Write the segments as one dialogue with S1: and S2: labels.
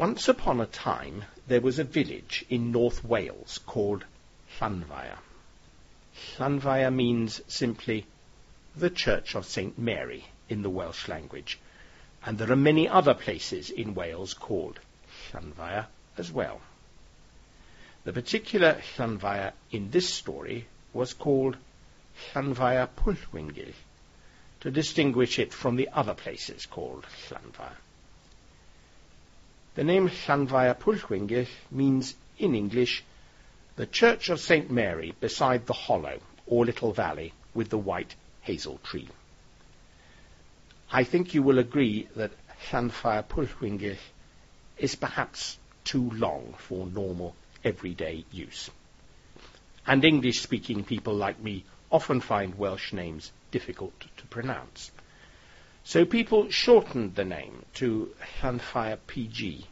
S1: Once upon a time, there was a village in North Wales called Llanfair. Llanfair means simply the Church of St. Mary in the Welsh language, and there are many other places in Wales called Llanfair as well. The particular Llanfair in this story was called Llanfair Pwllgwyngyll, to distinguish it from the other places called Llanfair. The name Llanfair Pwllgwyngyll means, in English, the Church of St. Mary beside the hollow, or little valley, with the white hazel tree. I think you will agree that Llanfair Pwllgwyngyll is perhaps too long for normal, everyday use. And English-speaking people like me often find Welsh names difficult to pronounce. So people shortened the name to Llanfair PG,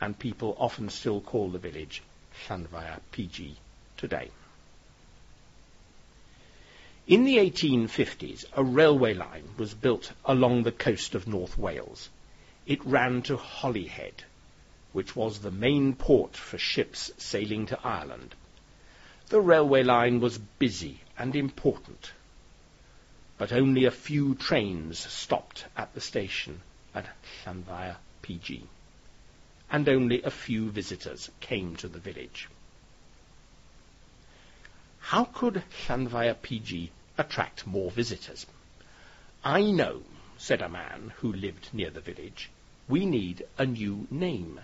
S1: and people often still call the village Llanfair PG today. In the 1850s, a railway line was built along the coast of North Wales. It ran to Holyhead, which was the main port for ships sailing to Ireland. The railway line was busy and important, but only a few trains stopped at the station at Llanfair PG, and only a few visitors came to the village. How could Llanfair PG attract more visitors? I know, said a man who lived near the village, we need a new name,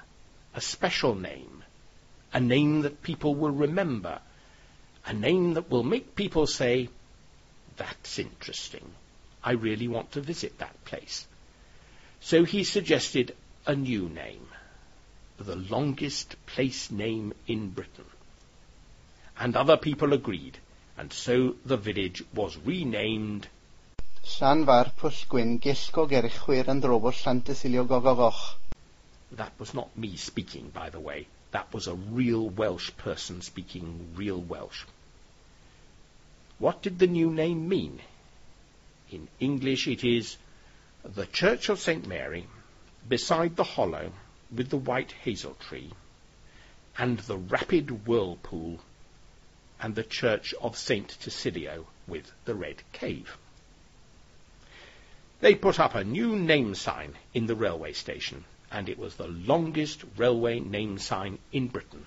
S1: a special name, a name that people will remember, a name that will make people say, that's interesting. I really want to visit that place. So he suggested a new name, the longest place name in Britain. And other people agreed, and so the village was renamed
S2: Llanfar Pwllgwyn Gwyn Erichwyr and Robot Llantysilio Gogogoch.
S1: That was not me speaking, by the way. That was a real Welsh person speaking real Welsh. What did the new name mean? In English it is the Church of St. Mary, beside the hollow with the white hazel tree, and the rapid whirlpool, and the Church of St. Tysilio with the red cave. They put up a new name sign in the railway station, and it was the longest railway name sign in Britain,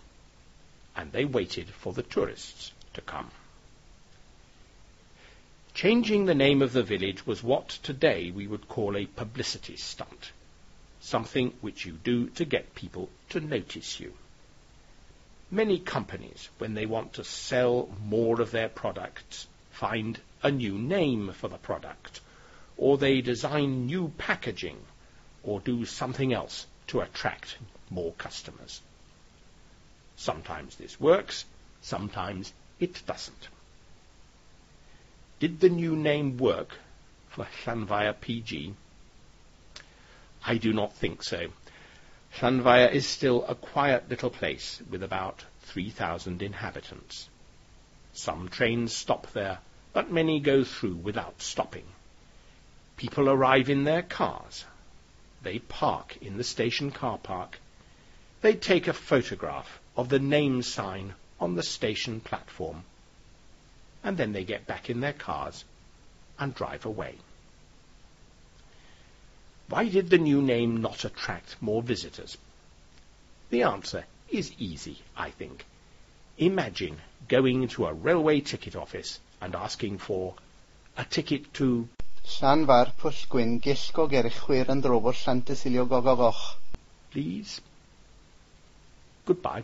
S1: and they waited for the tourists to come. Changing the name of the village was what today we would call a publicity stunt, something which you do to get people to notice you. Many companies, when they want to sell more of their products, find a new name for the product, or they design new packaging, or do something else to attract more customers. Sometimes this works, sometimes it doesn't. Did the new name work for Llanfair PG? I do not think so. Llanfair is still a quiet little place with about 3,000 inhabitants. Some trains stop there, but many go through without stopping. People arrive in their cars. They park in the station car park. They take a photograph of the name sign on the station platform and then they get back in their cars and drive away. Why did the new name not attract more visitors? The answer is easy, I think. Imagine going to a railway ticket office and asking for a ticket to
S2: Llanfair Pwllgwyn Gisgo Gerchwyr and Drobor Llantysilio Gogogoch.
S1: Please. Goodbye.